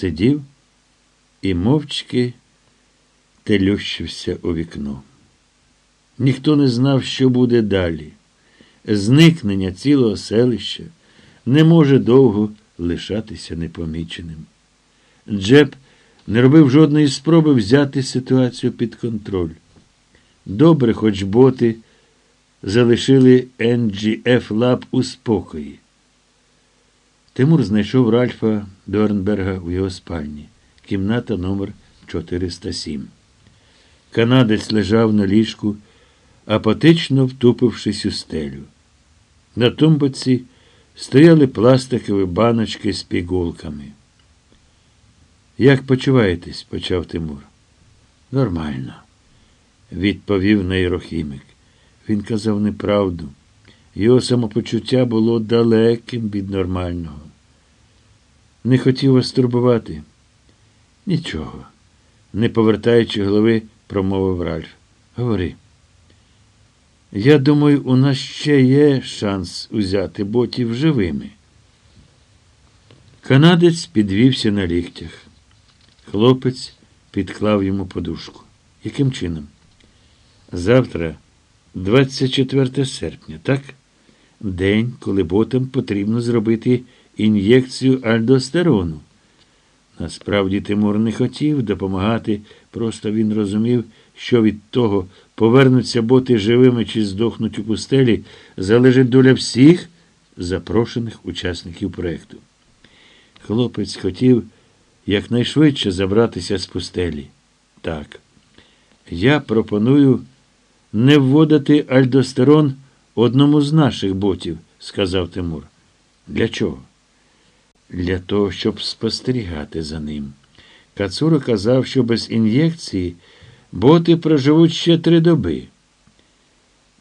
сидів і мовчки телющився у вікно. Ніхто не знав, що буде далі. Зникнення цілого селища не може довго лишатися непоміченим. Джеб не робив жодної спроби взяти ситуацію під контроль. Добре, хоч боти залишили NGF Lab у спокої. Тимур знайшов Ральфа Дорнберга у його спальні, кімната номер 407. Канадець лежав на ліжку, апатично втупившись у стелю. На тумбоці стояли пластикові баночки з пігулками. Як почуваєтесь? почав Тимур. Нормально, відповів нейрохімік. Він казав неправду. Його самопочуття було далеким від нормального. Не хотів вас турбувати. Нічого, не повертаючи голови, промовив Ральф. Говори. Я думаю, у нас ще є шанс узяти ботів живими. Канадець підвівся на ліктях. Хлопець підклав йому подушку. Яким чином? Завтра, 24 серпня, так? День, коли ботам потрібно зробити ін'єкцію альдостерону. Насправді Тимур не хотів допомагати, просто він розумів, що від того, повернуться боти живими чи здохнуть у пустелі, залежить доля всіх запрошених учасників проєкту. Хлопець хотів якнайшвидше забратися з пустелі. Так. Я пропоную не вводити альдостерон одному з наших ботів, сказав Тимур. Для чого? Для того, щоб спостерігати за ним. Кацура казав, що без ін'єкції боти проживуть ще три доби.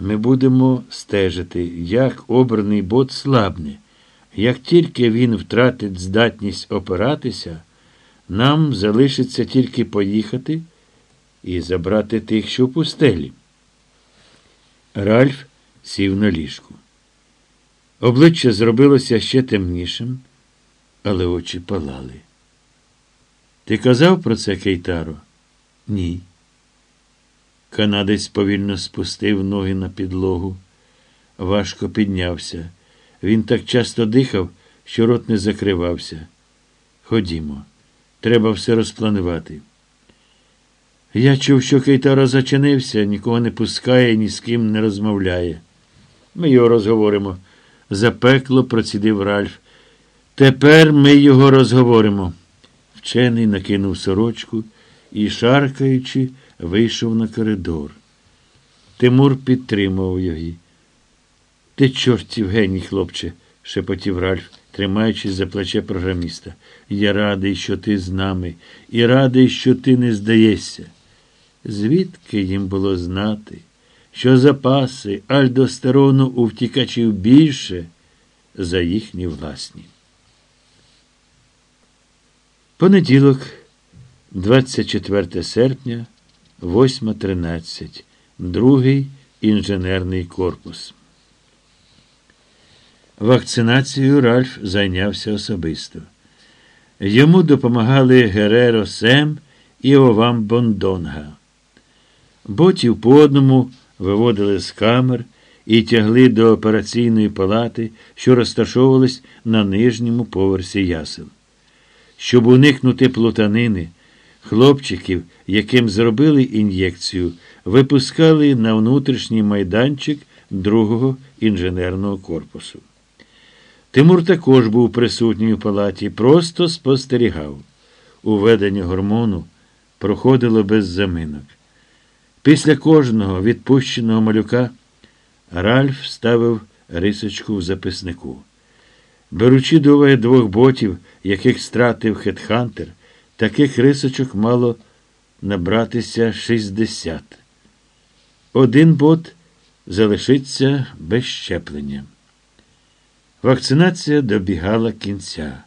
Ми будемо стежити, як обраний бот слабне. Як тільки він втратить здатність опиратися, нам залишиться тільки поїхати і забрати тих, що в пустелі. Ральф сів на ліжку. Обличчя зробилося ще темнішим, але очі палали. Ти казав про це, Кейтаро? Ні. Канадець повільно спустив ноги на підлогу, важко піднявся. Він так часто дихав, що рот не закривався. Ходімо, треба все розпланувати. Я чув, що Кейтаро зачинився, нікого не пускає, ні з ким не розмовляє. Ми його розговоримо. Запекло процідив Ральф. Тепер ми його розговоримо. Вчений накинув сорочку і, шаркаючи, вийшов на коридор. Тимур підтримував його. Ти чортів геній, хлопче, шепотів Ральф, тримаючись за плече програміста. Я радий, що ти з нами, і радий, що ти не здаєшся. Звідки їм було знати, що запаси альдостерону у втікачів більше за їхні власні? Понеділок, 24 серпня, 8.13, другий інженерний корпус. Вакцинацією Ральф зайнявся особисто. Йому допомагали Гереро Сем і Овам Бондонга. Ботів по одному виводили з камер і тягли до операційної палати, що розташовувались на нижньому поверсі ясел. Щоб уникнути плутанини, хлопчиків, яким зробили ін'єкцію, випускали на внутрішній майданчик другого інженерного корпусу. Тимур також був присутній у палаті, просто спостерігав. Уведення гормону проходило без заминок. Після кожного відпущеного малюка Ральф ставив рисочку в записнику. Беручи до уваги двох ботів, яких стратив Хетхантер, таких рисочок мало набратися 60. Один бот залишиться без щеплення. Вакцинація добігала кінця.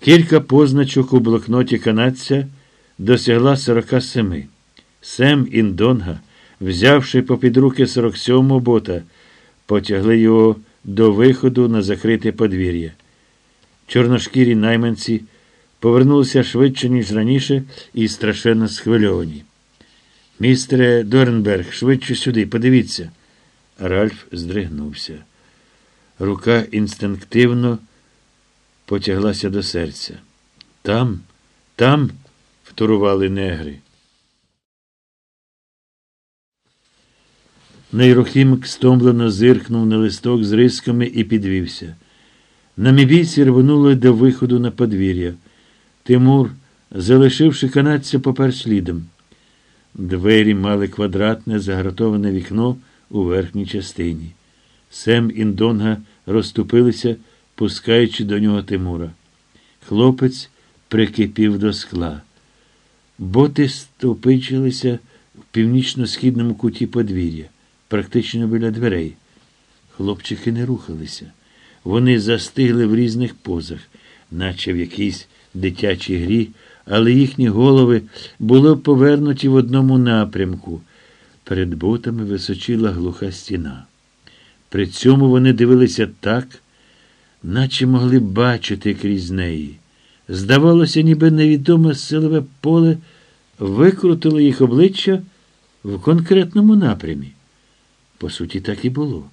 Кілька позначок у блокноті канадця досягла 47. Сем Індонга, взявши попід руки 47-го бота, потягли його до виходу на закрите подвір'я. Чорношкірі найманці повернулися швидше, ніж раніше, і страшенно схвильовані. Містере Дорнберг, швидше сюди, подивіться. Ральф здригнувся. Рука інстинктивно потяглася до серця. Там, там, вторували негри. Нейрохімік стомлено зиркнув на листок з рисками і підвівся. Намібійці рвонули до виходу на подвір'я. Тимур, залишивши канадця, попер слідом. Двері мали квадратне загратоване вікно у верхній частині. Сем індонга розступилися, пускаючи до нього Тимура. Хлопець прикипів до скла. Боти стовпичилися в північно-східному куті подвір'я, практично біля дверей. Хлопчики не рухалися. Вони застигли в різних позах, наче в якійсь дитячій грі, але їхні голови були повернуті в одному напрямку. Перед ботами височила глуха стіна. При цьому вони дивилися так, наче могли бачити крізь неї. Здавалося, ніби невідоме силове поле викрутило їх обличчя в конкретному напрямі. По суті, так і було.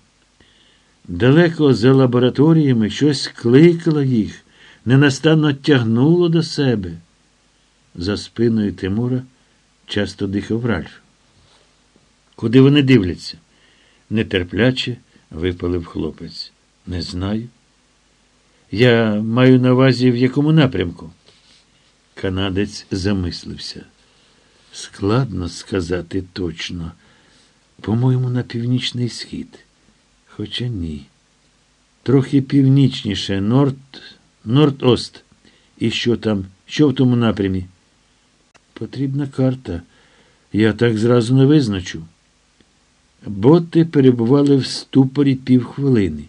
Далеко за лабораторіями щось кликало їх, ненастанно тягнуло до себе. За спиною Тимура часто дихав Ральф. Куди вони дивляться? Нетерпляче випалив хлопець. Не знаю. Я маю на увазі в якому напрямку. Канадець замислився. Складно сказати точно. По-моєму, на північний схід. Хоча ні. Трохи північніше, Норд, Норд-Ост. І що там? Що в тому напрямі? Потрібна карта. Я так зразу не визначу. Боти перебували в ступорі півхвилини.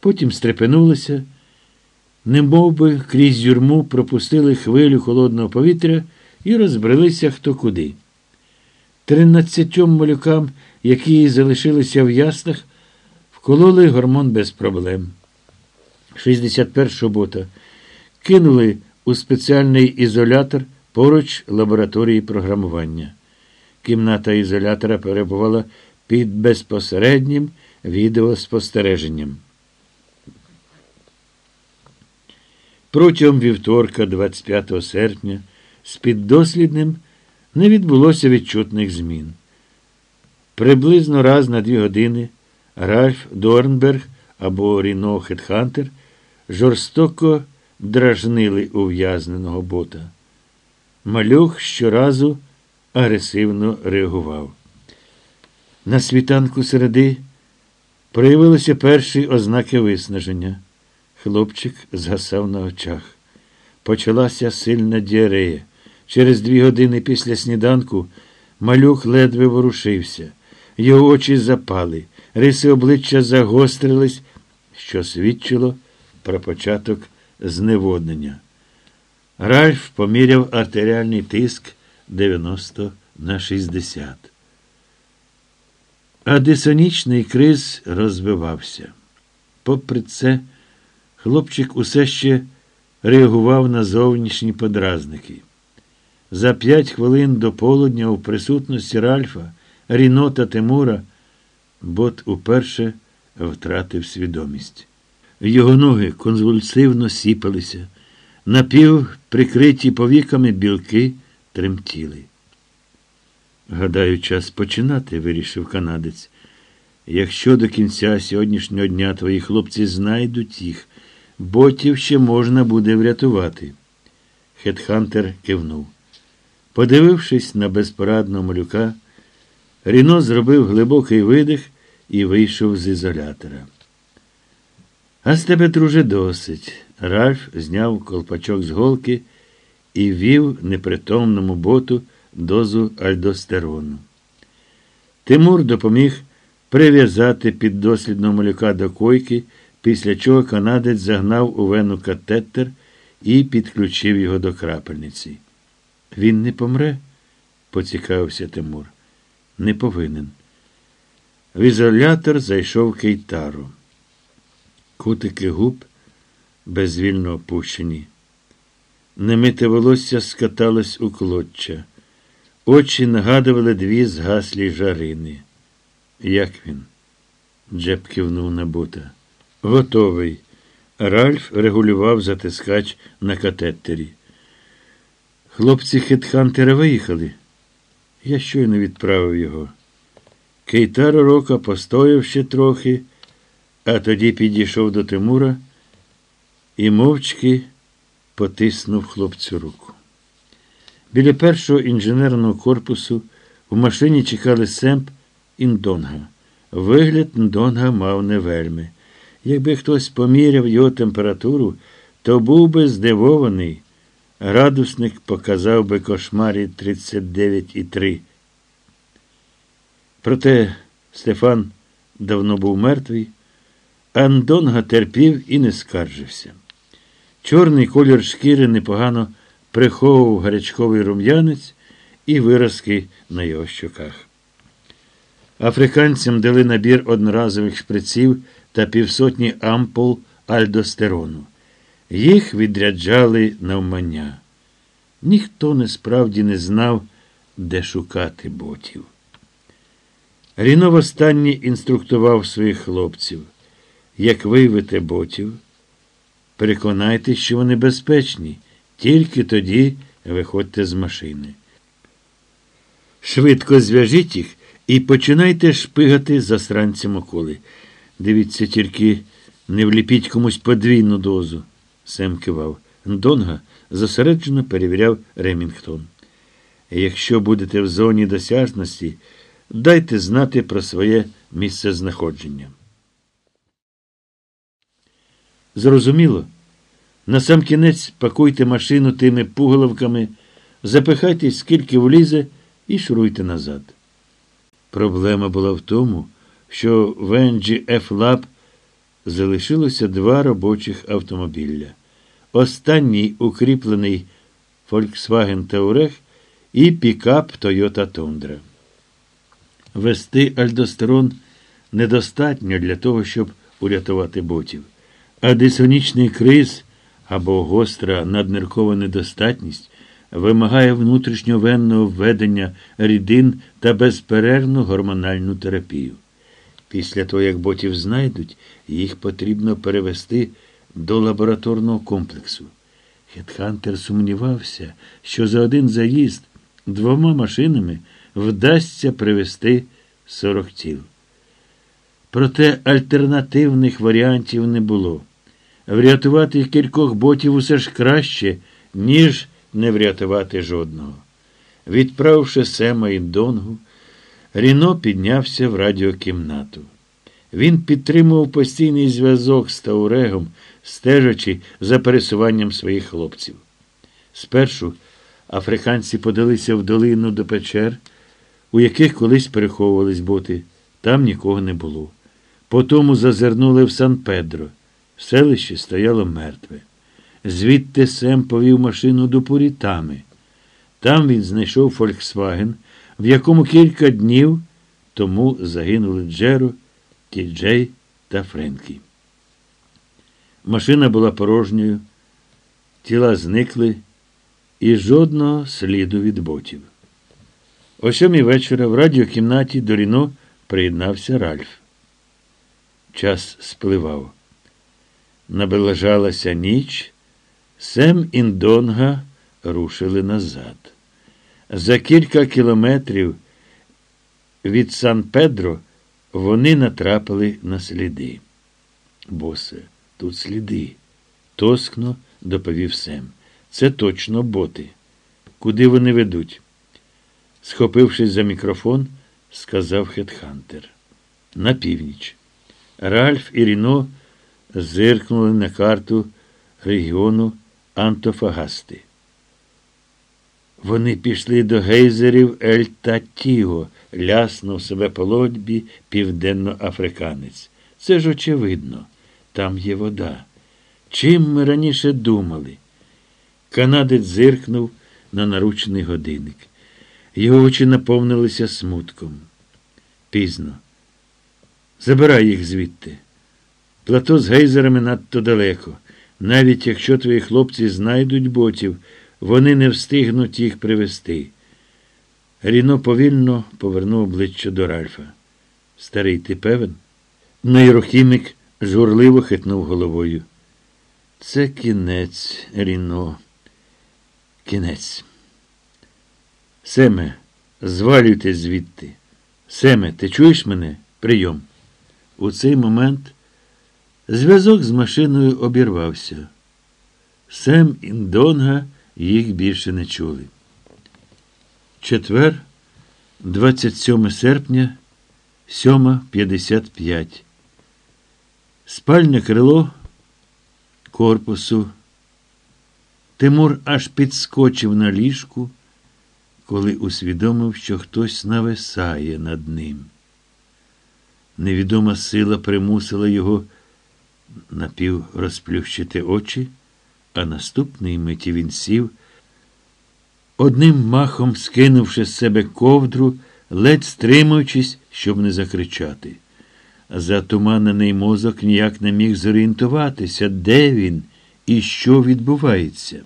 Потім стрепенулися, немов би крізь юрму пропустили хвилю холодного повітря і розбрелися хто куди. Тринадцятьом малюкам, які залишилися в яснах, вкололи гормон без проблем. 61-го бота кинули у спеціальний ізолятор поруч лабораторії програмування. Кімната ізолятора перебувала під безпосереднім відеоспостереженням. Протягом вівторка, 25 серпня, з піддослідним не відбулося відчутних змін. Приблизно раз на дві години Ральф Дорнберг або Ріно Хетхантер жорстоко дражнили ув'язненого бота. Малюх щоразу агресивно реагував. На світанку середи проявилися перші ознаки виснаження. Хлопчик згасав на очах. Почалася сильна діарея. Через дві години після сніданку малюк ледве ворушився. Його очі запали, риси обличчя загострились, що свідчило про початок зневоднення. Ральф поміряв артеріальний тиск 90 на 60. А дисонічний криз розвивався. Попри це, хлопчик усе ще реагував на зовнішні подразники. За п'ять хвилин до полудня у присутності Ральфа, Ріно та Тимура бот уперше втратив свідомість. Його ноги конвульсивно сіпалися, напів прикриті повіками білки тремтіли. Гадаю, час починати, вирішив канадець. Якщо до кінця сьогоднішнього дня твої хлопці знайдуть їх, ботів ще можна буде врятувати. Хетхантер кивнув. Подивившись на безпорадного малюка, Ріно зробив глибокий видих і вийшов з ізолятора. А з тебе, друже, досить. Ральф зняв колпачок з голки і вів непритомному боту дозу альдостерону. Тимур допоміг прив'язати піддослідного малюка до койки, після чого канадець загнав у вену катетер і підключив його до крапельниці. Він не помре? поцікавився Тимур. Не повинен. В ізолятор зайшов Кейтару. Кутики губ безвільно опущені. Немите волосся скаталось у клоччя. Очі нагадували дві згаслі жарини. Як він? Джеб кивнув на бута. Готовий. Ральф регулював затискач на катетері. Хлопці хетхантера виїхали. Я щойно відправив його. Кейтаро Рока постояв ще трохи, а тоді підійшов до Тимура і мовчки потиснув хлопцю руку. Біля першого інженерного корпусу в машині чекали Семп і Ндонга. Вигляд Ндонга мав не вельми. Якби хтось поміряв його температуру, то був би здивований. Градусник показав би кошмарі 39,3. Проте Стефан давно був мертвий, а Ндонга терпів і не скаржився. Чорний колір шкіри непогано приховував гарячковий рум'янець і виразки на його щоках. Африканцям дали набір одноразових шприців та півсотні ампул альдостерону. Їх відряджали навмання. Ніхто насправді не знав, де шукати ботів. Ріно востаннє інструктував своїх хлопців. Як виявите ботів, переконайтесь, що вони безпечні, тільки тоді виходьте з машини. Швидко зв'яжіть їх і починайте шпигати засранцям околи. Дивіться, тільки не вліпіть комусь подвійну дозу. Сем кивав. Донга зосереджено перевіряв Ремінгтон. Якщо будете в зоні досяжності, дайте знати про своє місцезнаходження. Зрозуміло. Насамкінець пакуйте машину тими пуголовками, запихайте, скільки влізе, і шуруйте назад. Проблема була в тому, що в NGF Lab залишилося два робочих автомобіля. Останній укріплений Volkswagen Touareg і пікап Toyota Tundra. Вести альдостерон недостатньо для того, щоб урятувати ботів. А дисонічний криз або гостра надниркова недостатність вимагає внутрішньовенного введення рідин та безперервну гормональну терапію. Після того, як ботів знайдуть, їх потрібно перевести до лабораторного комплексу. Хетхантер сумнівався, що за один заїзд двома машинами вдасться привезти 40 тіл. Проте альтернативних варіантів не було. Врятувати кількох ботів усе ж краще, ніж не врятувати жодного. Відправивши Сема і Донгу, Ріно піднявся в радіокімнату. Він підтримував постійний зв'язок з Таурегом, стежачи за пересуванням своїх хлопців. Спершу африканці подалися в долину до печер, у яких колись переховувались боти. Там нікого не було. Потому зазирнули в Сан Педро. Селище стояло мертве. Звідти Сем повів машину до Пурітами. Там він знайшов Фольксваген, в якому кілька днів тому загинули Джеро, Тіджей та Френкі. Машина була порожньою, тіла зникли і жодного сліду від ботів. О сьомій вечора в радіокімнаті до Ріно приєднався Ральф. Час спливав. Наближалася ніч, Сем Індонга рушили назад. За кілька кілометрів від Сан Педро вони натрапили на сліди. Босе, тут сліди, тоскно доповів Сем. Це точно боти. Куди вони ведуть? Схопившись за мікрофон, сказав Хетхантер. На північ. Ральф і Ріно зиркнули на карту регіону Антофагасти. Вони пішли до гейзерів Ель Татіго, ляснув себе по лодьбі південноафриканець. Це ж очевидно, там є вода. Чим ми раніше думали? Канадець зиркнув на наручний годинник. Його очі наповнилися смутком. Пізно. Забирай їх звідти. Плато з гейзерами надто далеко. Навіть якщо твої хлопці знайдуть ботів, вони не встигнуть їх привезти. Ріно повільно повернув обличчя до Ральфа. Старий, ти певен? Нейрохімік журливо хитнув головою. Це кінець, Ріно. Кінець. Семе, звалюйте звідти. Семе, ти чуєш мене? Прийом. У цей момент зв'язок з машиною обірвався. Сем і Донга їх більше не чули. Четвер, 27 серпня, 7.55. Спальне крило корпусу. Тимур аж підскочив на ліжку, коли усвідомив, що хтось нависає над ним. Невідома сила примусила його напів розплющити очі, а наступної миті він сів, одним махом скинувши з себе ковдру, ледь стримуючись, щоб не закричати. Затуманений мозок ніяк не міг зорієнтуватися, де він і що відбувається.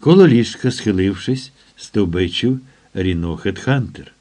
Коло ліжка, схилившись, стовбичив Ріно Хетхантер.